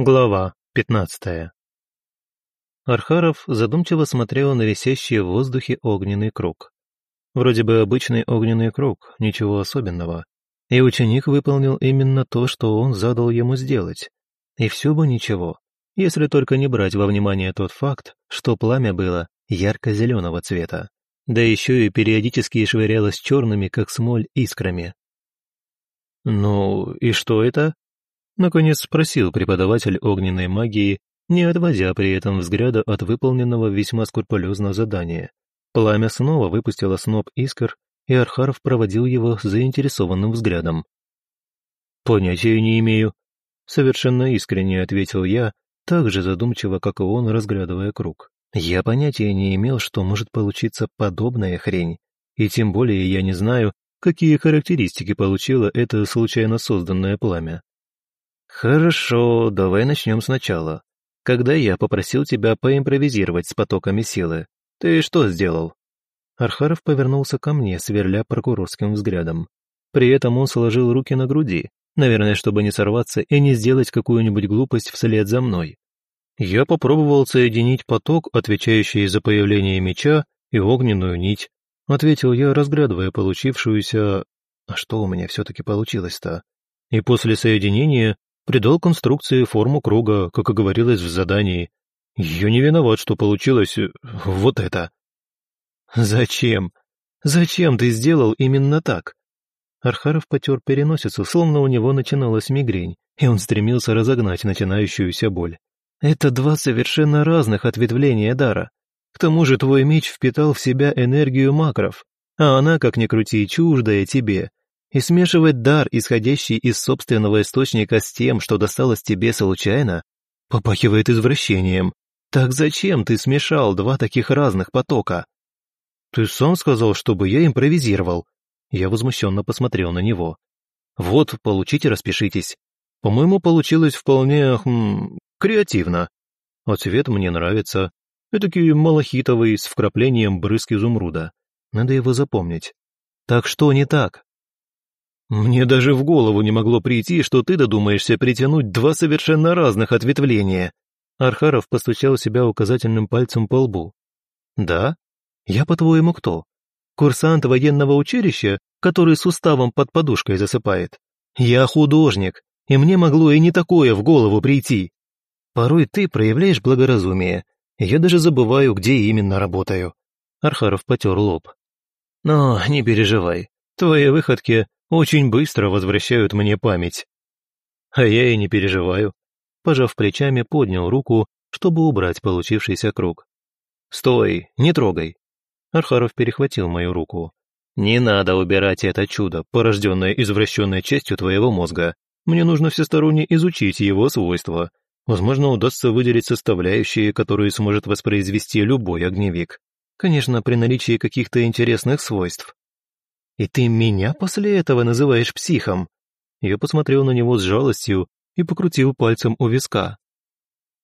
Глава 15 Архаров задумчиво смотрел на висящий в воздухе огненный круг. Вроде бы обычный огненный круг, ничего особенного. И ученик выполнил именно то, что он задал ему сделать. И все бы ничего, если только не брать во внимание тот факт, что пламя было ярко-зеленого цвета, да еще и периодически швырялось черными, как смоль, искрами. «Ну, и что это?» Наконец спросил преподаватель огненной магии, не отводя при этом взгляда от выполненного весьма скрупулезно задания. Пламя снова выпустило сноп искр, и Архаров проводил его заинтересованным взглядом. «Понятия не имею», — совершенно искренне ответил я, так же задумчиво, как и он, разглядывая круг. Я понятия не имел, что может получиться подобная хрень, и тем более я не знаю, какие характеристики получило это случайно созданное пламя. «Хорошо, давай начнем сначала. Когда я попросил тебя поимпровизировать с потоками силы, ты что сделал?» Архаров повернулся ко мне, сверля прокурорским взглядом. При этом он сложил руки на груди, наверное, чтобы не сорваться и не сделать какую-нибудь глупость вслед за мной. Я попробовал соединить поток, отвечающий за появление меча, и огненную нить. Ответил я, разглядывая получившуюся... А что у меня все-таки получилось-то? И после соединения придал конструкции форму круга, как и говорилось в задании. Я не виноват, что получилось э, вот это. Зачем? Зачем ты сделал именно так? Архаров потер переносицу, словно у него начиналась мигрень, и он стремился разогнать начинающуюся боль. Это два совершенно разных ответвления дара. К тому же твой меч впитал в себя энергию макров, а она, как ни крути, чуждая тебе, и смешивать дар, исходящий из собственного источника с тем, что досталось тебе случайно, попахивает извращением. Так зачем ты смешал два таких разных потока? Ты сам сказал, чтобы я импровизировал. Я возмущенно посмотрел на него. Вот, получите, распишитесь. По-моему, получилось вполне... Хм, креативно. А цвет мне нравится. Этакий малахитовый, с вкраплением брызг изумруда. Надо его запомнить. Так что не так? Мне даже в голову не могло прийти, что ты додумаешься притянуть два совершенно разных ответвления. Архаров постучал себя указательным пальцем по лбу. Да? Я, по-твоему, кто? Курсант военного училища, который суставом под подушкой засыпает? Я художник, и мне могло и не такое в голову прийти. Порой ты проявляешь благоразумие, я даже забываю, где именно работаю. Архаров потер лоб. Но не переживай, твои выходки очень быстро возвращают мне память. А я и не переживаю. Пожав плечами, поднял руку, чтобы убрать получившийся круг. «Стой, не трогай!» Архаров перехватил мою руку. «Не надо убирать это чудо, порожденное извращенной частью твоего мозга. Мне нужно всесторонне изучить его свойства. Возможно, удастся выделить составляющие, которые сможет воспроизвести любой огневик. Конечно, при наличии каких-то интересных свойств. «И ты меня после этого называешь психом?» Я посмотрел на него с жалостью и покрутил пальцем у виска.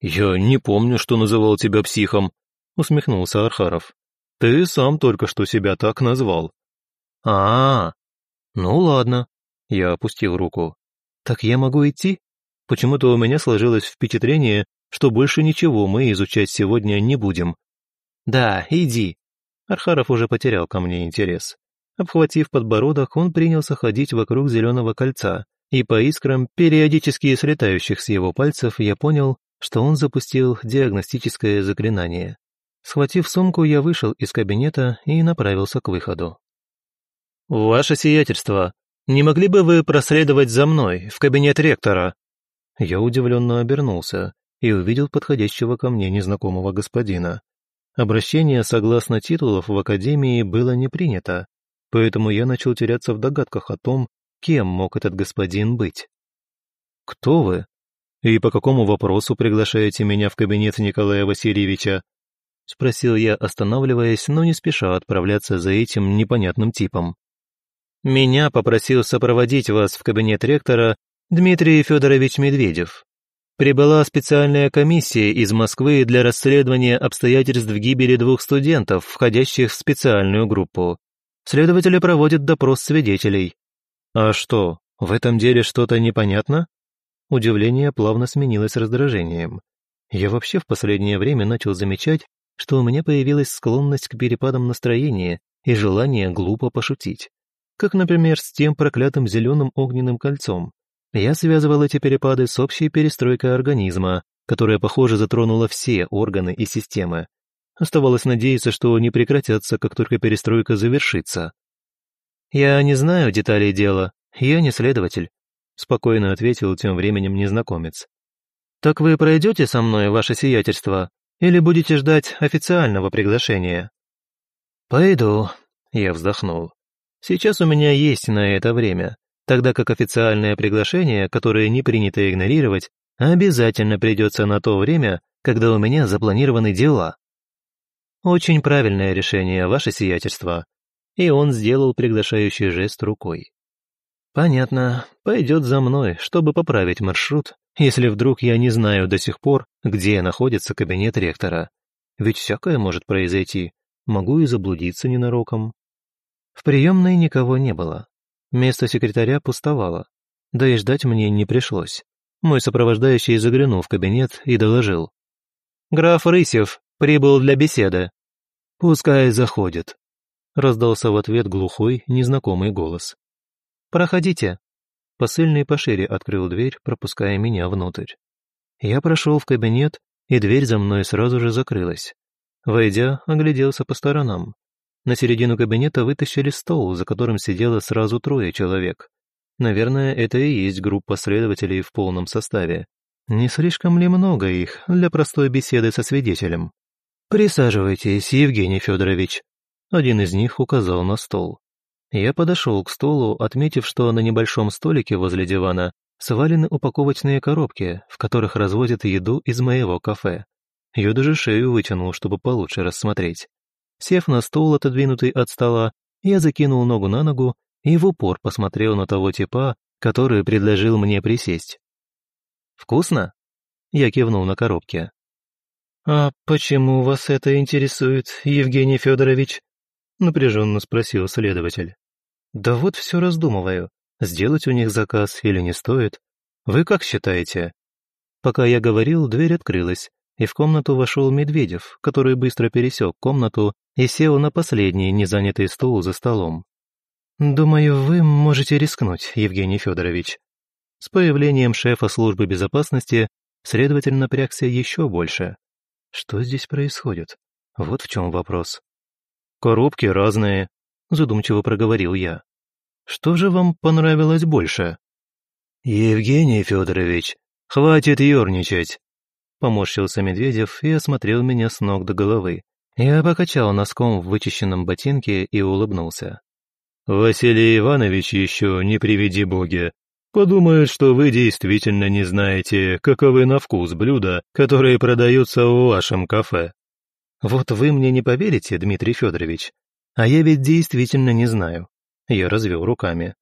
«Я не помню, что называл тебя психом», — усмехнулся Архаров. «Ты сам только что себя так назвал». А, -а, а ну ладно», — я опустил руку. «Так я могу идти? Почему-то у меня сложилось впечатление, что больше ничего мы изучать сегодня не будем». «Да, иди». Архаров уже потерял ко мне интерес. Обхватив подбородок, он принялся ходить вокруг зеленого кольца, и по искрам, периодически слетающих с его пальцев, я понял, что он запустил диагностическое заклинание. Схватив сумку, я вышел из кабинета и направился к выходу. «Ваше сиятельство, не могли бы вы проследовать за мной в кабинет ректора?» Я удивленно обернулся и увидел подходящего ко мне незнакомого господина. Обращение согласно титулов в академии было не принято, поэтому я начал теряться в догадках о том, кем мог этот господин быть. «Кто вы? И по какому вопросу приглашаете меня в кабинет Николая Васильевича?» — спросил я, останавливаясь, но не спеша отправляться за этим непонятным типом. «Меня попросил сопроводить вас в кабинет ректора Дмитрий Федорович Медведев. Прибыла специальная комиссия из Москвы для расследования обстоятельств гибели двух студентов, входящих в специальную группу. Следователи проводят допрос свидетелей. А что, в этом деле что-то непонятно? Удивление плавно сменилось раздражением. Я вообще в последнее время начал замечать, что у меня появилась склонность к перепадам настроения и желание глупо пошутить. Как, например, с тем проклятым зеленым огненным кольцом. Я связывал эти перепады с общей перестройкой организма, которая, похоже, затронула все органы и системы. Оставалось надеяться, что они прекратятся, как только перестройка завершится. «Я не знаю деталей дела, я не следователь», спокойно ответил тем временем незнакомец. «Так вы пройдете со мной, ваше сиятельство, или будете ждать официального приглашения?» «Пойду», — я вздохнул. «Сейчас у меня есть на это время, тогда как официальное приглашение, которое не принято игнорировать, обязательно придется на то время, когда у меня запланированы дела». «Очень правильное решение, ваше сиятельство», и он сделал приглашающий жест рукой. Понятно, пойдет за мной, чтобы поправить маршрут, если вдруг я не знаю до сих пор, где находится кабинет ректора. Ведь всякое может произойти, могу и заблудиться ненароком. В приемной никого не было. Место секретаря пустовало. Да и ждать мне не пришлось. Мой сопровождающий заглянул в кабинет и доложил. «Граф Рысев прибыл для беседы». «Пускай заходит», — раздался в ответ глухой, незнакомый голос. «Проходите». Посыльный пошире открыл дверь, пропуская меня внутрь. Я прошел в кабинет, и дверь за мной сразу же закрылась. Войдя, огляделся по сторонам. На середину кабинета вытащили стол, за которым сидело сразу трое человек. Наверное, это и есть группа следователей в полном составе. Не слишком ли много их для простой беседы со свидетелем? «Присаживайтесь, Евгений Федорович». Один из них указал на стол. Я подошел к столу, отметив, что на небольшом столике возле дивана свалены упаковочные коробки, в которых развозят еду из моего кафе. Я даже шею вытянул, чтобы получше рассмотреть. Сев на стол, отодвинутый от стола, я закинул ногу на ногу и в упор посмотрел на того типа, который предложил мне присесть. «Вкусно?» Я кивнул на коробке. «А почему вас это интересует, Евгений Федорович?» напряженно спросил следователь. Да вот все раздумываю, сделать у них заказ или не стоит. Вы как считаете? Пока я говорил, дверь открылась, и в комнату вошел Медведев, который быстро пересек комнату и сел на последний незанятый стул за столом. «Думаю, вы можете рискнуть, Евгений Федорович». С появлением шефа службы безопасности следователь напрягся еще больше. Что здесь происходит? Вот в чем вопрос. «Коробки разные», — задумчиво проговорил я. «Что же вам понравилось больше?» «Евгений Федорович, хватит ерничать!» Поморщился Медведев и осмотрел меня с ног до головы. Я покачал носком в вычищенном ботинке и улыбнулся. «Василий Иванович еще, не приведи боги, подумает, что вы действительно не знаете, каковы на вкус блюда, которые продаются в вашем кафе. Вот вы мне не поверите, Дмитрий Федорович, а я ведь действительно не знаю. Я развел руками.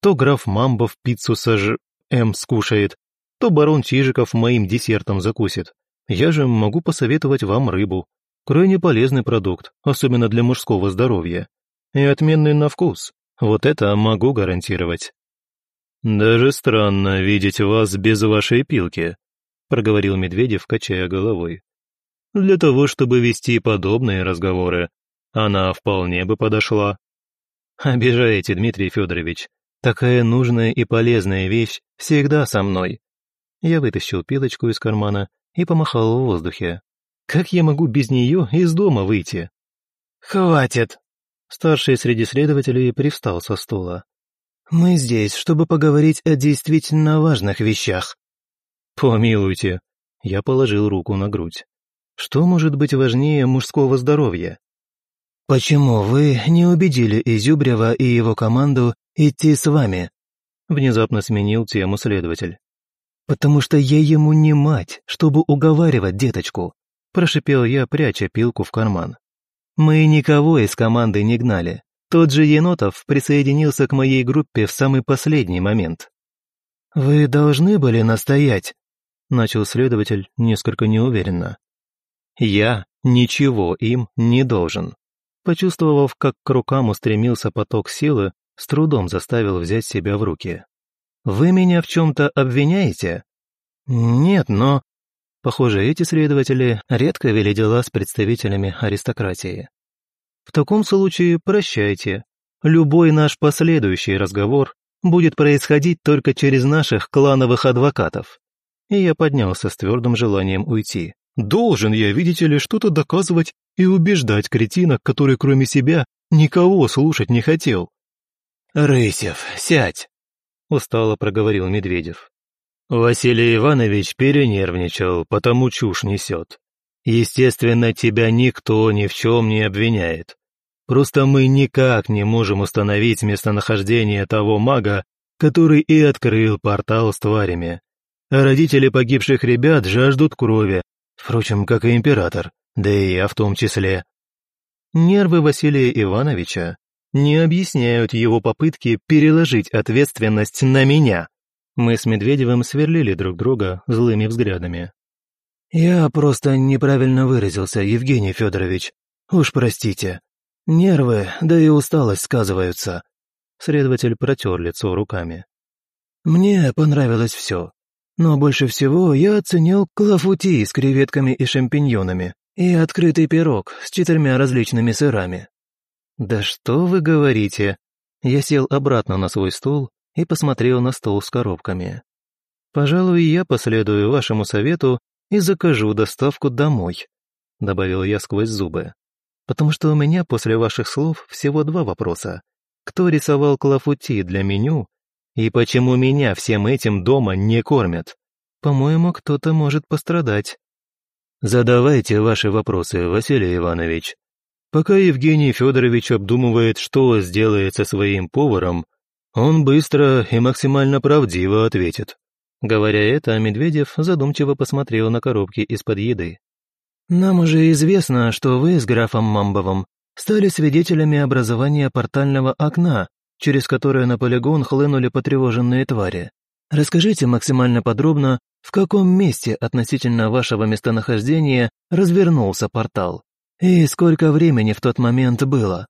То граф Мамбов пиццу сож... М скушает, то барон Чижиков моим десертом закусит. Я же могу посоветовать вам рыбу. Крайне полезный продукт, особенно для мужского здоровья. И отменный на вкус. Вот это могу гарантировать. «Даже странно видеть вас без вашей пилки», — проговорил Медведев, качая головой. Для того, чтобы вести подобные разговоры, она вполне бы подошла. Обижаете, Дмитрий Федорович. Такая нужная и полезная вещь всегда со мной. Я вытащил пилочку из кармана и помахал в воздухе. Как я могу без нее из дома выйти? Хватит! Старший среди следователей привстал со стула. Мы здесь, чтобы поговорить о действительно важных вещах. Помилуйте. Я положил руку на грудь. Что может быть важнее мужского здоровья? «Почему вы не убедили Изюбрева и его команду идти с вами?» Внезапно сменил тему следователь. «Потому что я ему не мать, чтобы уговаривать деточку», прошипел я, пряча пилку в карман. «Мы никого из команды не гнали. Тот же Енотов присоединился к моей группе в самый последний момент». «Вы должны были настоять», начал следователь несколько неуверенно. Я ничего им не должен. Почувствовав, как к рукам устремился поток силы, с трудом заставил взять себя в руки. «Вы меня в чем-то обвиняете?» Нет, но... Похоже, эти следователи редко вели дела с представителями аристократии. В таком случае прощайте. Любой наш последующий разговор будет происходить только через наших клановых адвокатов. И я поднялся с твердым желанием уйти. Должен я, видите ли, что-то доказывать и убеждать кретина, который кроме себя никого слушать не хотел. «Рысев, сядь!» — устало проговорил Медведев. Василий Иванович перенервничал, потому чушь несет. Естественно, тебя никто ни в чем не обвиняет. Просто мы никак не можем установить местонахождение того мага, который и открыл портал с тварями. А родители погибших ребят жаждут крови, впрочем, как и император, да и я в том числе. Нервы Василия Ивановича не объясняют его попытки переложить ответственность на меня. Мы с Медведевым сверлили друг друга злыми взглядами. «Я просто неправильно выразился, Евгений Федорович. Уж простите. Нервы, да и усталость сказываются». Следователь протер лицо руками. «Мне понравилось все. Но больше всего я оценил клафути с креветками и шампиньонами и открытый пирог с четырьмя различными сырами. «Да что вы говорите?» Я сел обратно на свой стул и посмотрел на стол с коробками. «Пожалуй, я последую вашему совету и закажу доставку домой», добавил я сквозь зубы. «Потому что у меня после ваших слов всего два вопроса. Кто рисовал клафути для меню и почему меня всем этим дома не кормят? По-моему, кто-то может пострадать». «Задавайте ваши вопросы, Василий Иванович», Пока Евгений Федорович обдумывает, что сделает со своим поваром, он быстро и максимально правдиво ответит. Говоря это, Медведев задумчиво посмотрел на коробки из-под еды. «Нам уже известно, что вы с графом Мамбовым стали свидетелями образования портального окна, через которое на полигон хлынули потревоженные твари. Расскажите максимально подробно, в каком месте относительно вашего местонахождения развернулся портал. «И сколько времени в тот момент было?»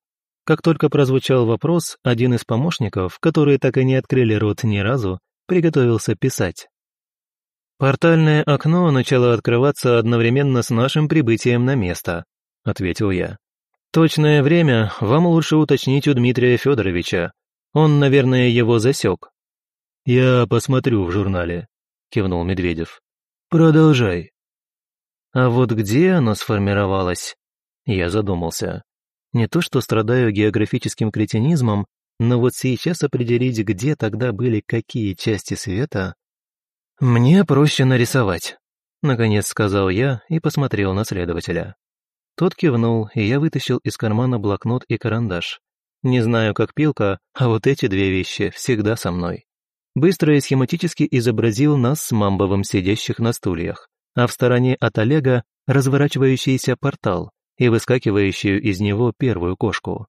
Как только прозвучал вопрос, один из помощников, которые так и не открыли рот ни разу, приготовился писать. «Портальное окно начало открываться одновременно с нашим прибытием на место», — ответил я. «Точное время вам лучше уточнить у Дмитрия Федоровича. Он, наверное, его засек». «Я посмотрю в журнале», — кивнул Медведев. «Продолжай». А вот где оно сформировалось, я задумался. Не то что страдаю географическим кретинизмом, но вот сейчас определить, где тогда были какие части света... «Мне проще нарисовать», — наконец сказал я и посмотрел на следователя. Тот кивнул, и я вытащил из кармана блокнот и карандаш. Не знаю, как пилка, а вот эти две вещи всегда со мной. Быстро и схематически изобразил нас с Мамбовым сидящих на стульях, а в стороне от Олега разворачивающийся портал, и выскакивающую из него первую кошку.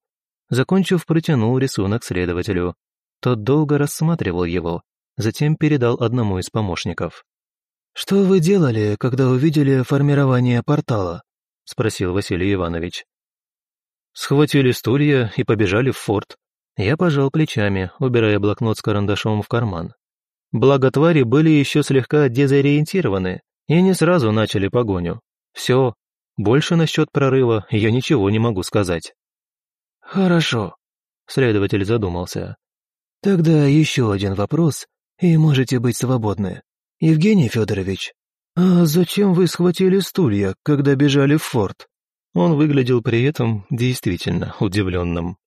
Закончив, протянул рисунок следователю. Тот долго рассматривал его, затем передал одному из помощников. «Что вы делали, когда увидели формирование портала?» — спросил Василий Иванович. Схватили стулья и побежали в форт. Я пожал плечами, убирая блокнот с карандашом в карман. Благо твари были еще слегка дезориентированы и не сразу начали погоню. Все, больше насчет прорыва я ничего не могу сказать». «Хорошо», — следователь задумался. «Тогда еще один вопрос, и можете быть свободны. Евгений Федорович, а зачем вы схватили стулья, когда бежали в форт?» Он выглядел при этом действительно удивленным.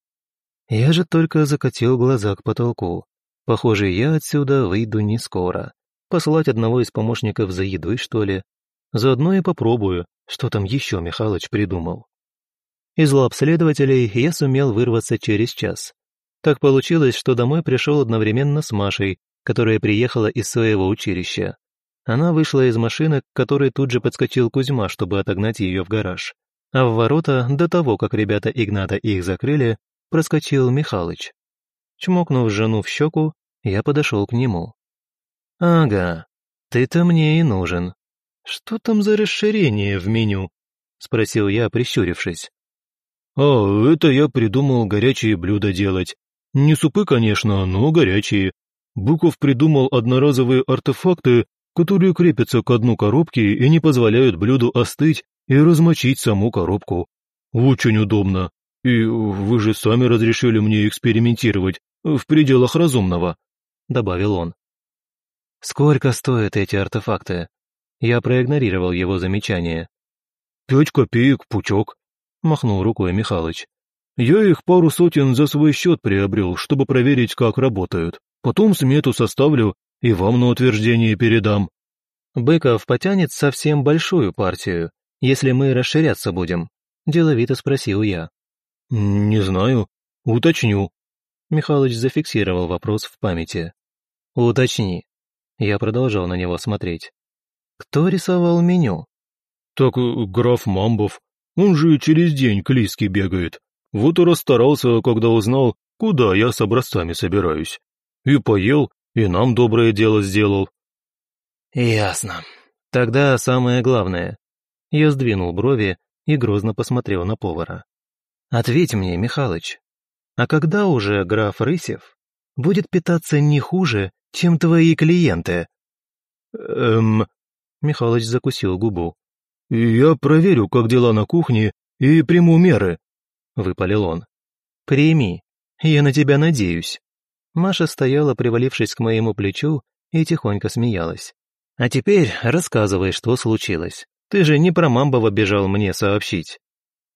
Я же только закатил глаза к потолку. Похоже, я отсюда выйду не скоро. Послать одного из помощников за едой, что ли? Заодно и попробую, что там еще Михалыч придумал. Из лап следователей я сумел вырваться через час. Так получилось, что домой пришел одновременно с Машей, которая приехала из своего училища. Она вышла из машины, к которой тут же подскочил Кузьма, чтобы отогнать ее в гараж. А в ворота, до того, как ребята Игната их закрыли, проскочил Михалыч. Чмокнув жену в щеку, я подошел к нему. «Ага, ты-то мне и нужен», «Что там за расширение в меню?» — спросил я, прищурившись. «А, это я придумал горячие блюда делать. Не супы, конечно, но горячие. Быков придумал одноразовые артефакты, которые крепятся к дну коробки и не позволяют блюду остыть и размочить саму коробку. Очень удобно. И вы же сами разрешили мне экспериментировать в пределах разумного», — добавил он. «Сколько стоят эти артефакты?» Я проигнорировал его замечание. «Пять копеек пучок», — махнул рукой Михалыч. «Я их пару сотен за свой счет приобрел, чтобы проверить, как работают. Потом смету составлю и вам на утверждение передам». «Быков потянет совсем большую партию, если мы расширяться будем?» – деловито спросил я. «Не знаю. Уточню». Михалыч зафиксировал вопрос в памяти. «Уточни». Я продолжал на него смотреть. «Кто рисовал меню?» «Так э, граф Мамбов. Он же через день к Лиске бегает. Вот и расстарался, когда узнал, куда я с образцами собираюсь. И поел, и нам доброе дело сделал». «Ясно. Тогда самое главное». Я сдвинул брови и грозно посмотрел на повара. «Ответь мне, Михалыч, а когда уже граф Рысев будет питаться не хуже, чем твои клиенты?» «Эм...» Михалыч закусил губу. «Я проверю, как дела на кухне, и приму меры», — выпалил он. «Прими. Я на тебя надеюсь». Маша стояла, привалившись к моему плечу, и тихонько смеялась. «А теперь рассказывай, что случилось. Ты же не про Мамбова бежал мне сообщить».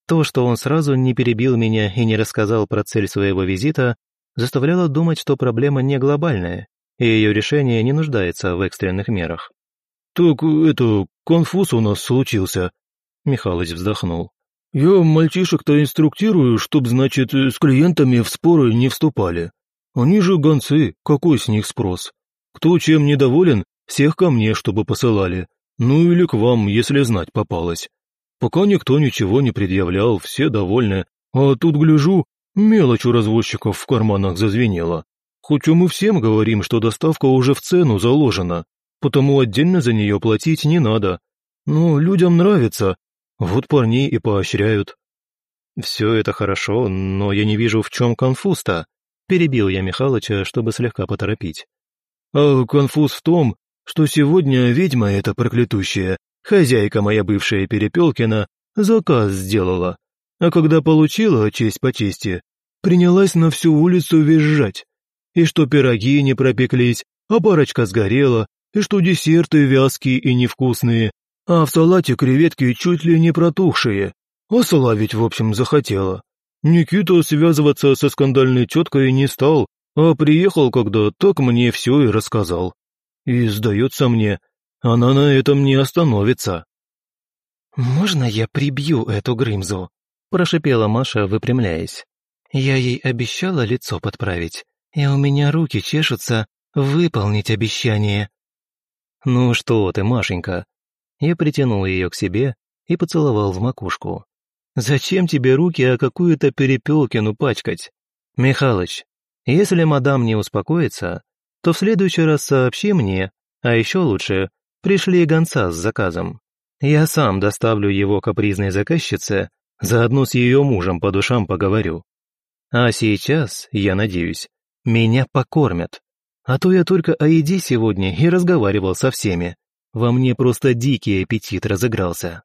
То, что он сразу не перебил меня и не рассказал про цель своего визита, заставляло думать, что проблема не глобальная, и ее решение не нуждается в экстренных мерах. «Так это, конфуз у нас случился», — Михалыч вздохнул. «Я мальчишек-то инструктирую, чтоб, значит, с клиентами в споры не вступали. Они же гонцы, какой с них спрос? Кто чем недоволен, всех ко мне, чтобы посылали. Ну или к вам, если знать попалось. Пока никто ничего не предъявлял, все довольны. А тут, гляжу, мелочь у развозчиков в карманах зазвенела. Хоть мы всем говорим, что доставка уже в цену заложена, потому отдельно за нее платить не надо. Но людям нравится, вот парней и поощряют. Все это хорошо, но я не вижу, в чем конфуз-то. Перебил я Михалыча, чтобы слегка поторопить. А конфуз в том, что сегодня ведьма эта проклятущая, хозяйка моя бывшая Перепелкина, заказ сделала. А когда получила, честь по чести, принялась на всю улицу визжать. И что пироги не пропеклись, а парочка сгорела, и что десерты вязкие и невкусные, а в салате креветки чуть ли не протухшие. А славить, в общем, захотела. Никита связываться со скандальной теткой не стал, а приехал когда, так мне все и рассказал. И, сдается мне, она на этом не остановится. «Можно я прибью эту Грымзу?» – прошипела Маша, выпрямляясь. «Я ей обещала лицо подправить, и у меня руки чешутся выполнить обещание». «Ну что ты, Машенька?» Я притянул ее к себе и поцеловал в макушку. Зачем тебе руки о какую-то перепелкину пачкать? Михалыч, если мадам не успокоится, то в следующий раз сообщи мне, а еще лучше, пришли гонца с заказом. Я сам доставлю его капризной заказчице, заодно с ее мужем по душам поговорю. А сейчас, я надеюсь, меня покормят. А то я только о еде сегодня и разговаривал со всеми. Во мне просто дикий аппетит разыгрался.